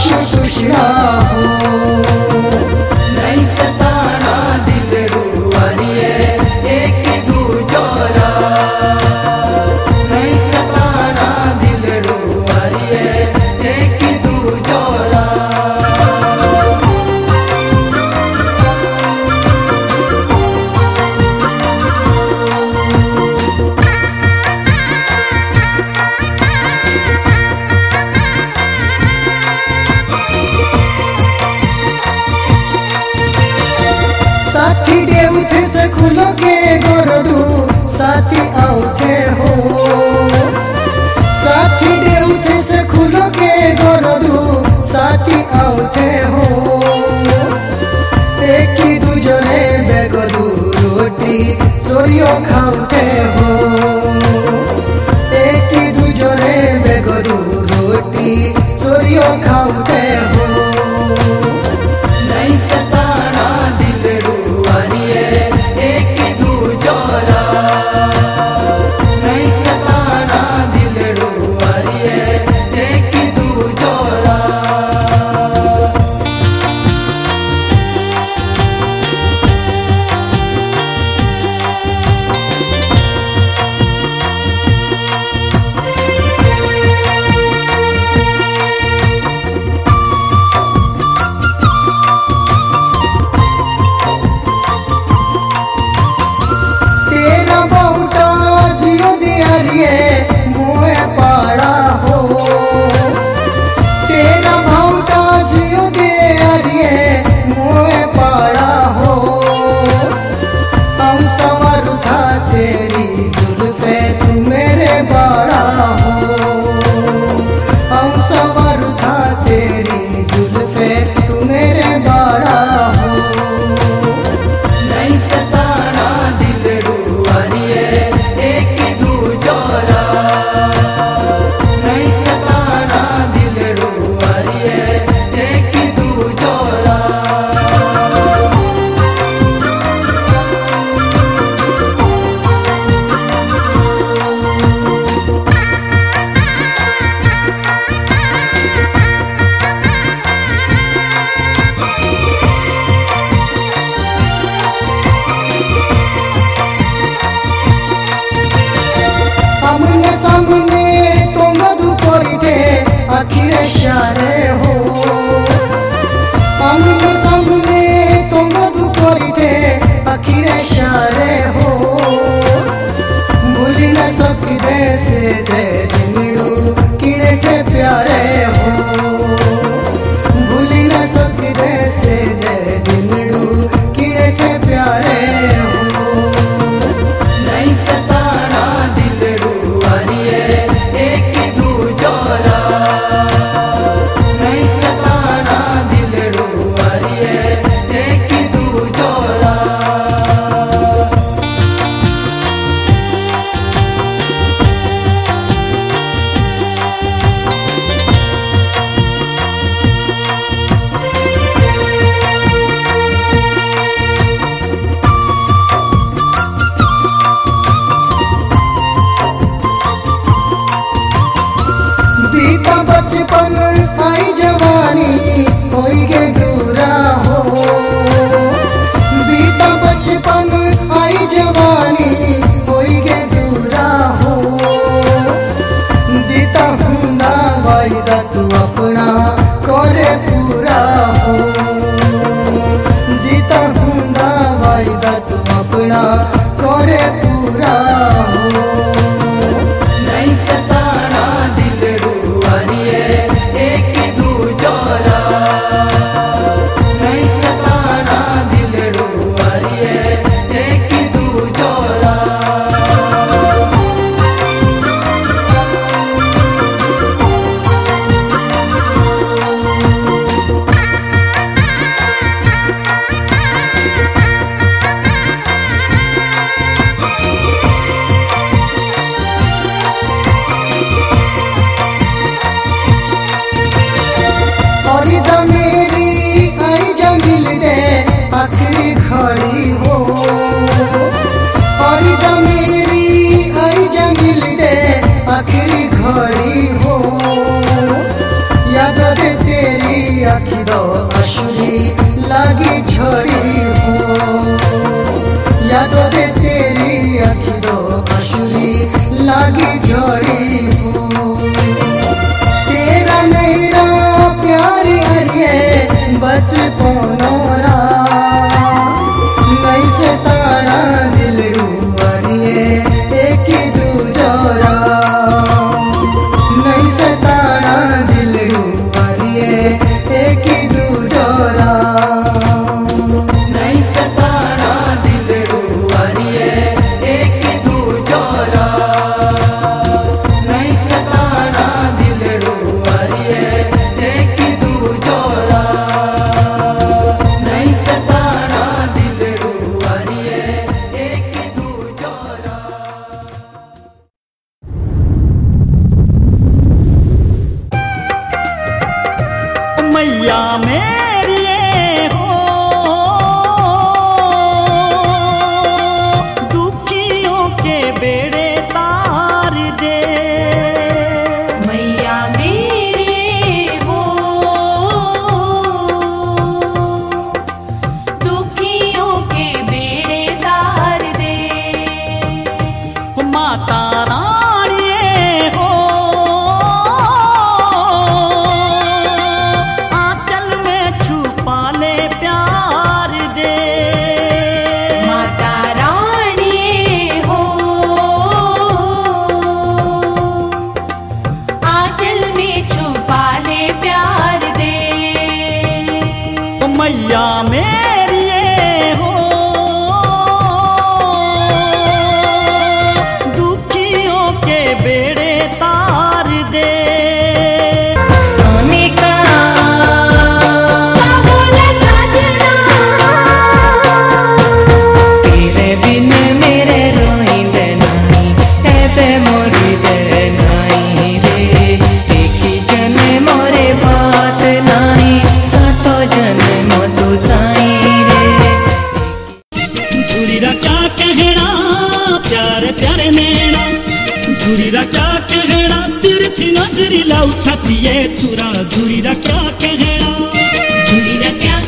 should इशारे हो। आमने तो सामने तो मधु करिते आखिर इशारे हो। भूली न सकते से जय না हो। और मेरी ऐजा मिल हो। याद तेरी आखिर अशुरी लागी झड़ी हो। याद तेरी आखिर अशुरी लागी झड़ी हो। तेरा मेरा प्यार बचपन दुनिया में मैया में झुरीरा क्या कहना? तिरछी नजरी लाऊ छाती छुरा झुरीरा क्या कहना? झुरीरा क्या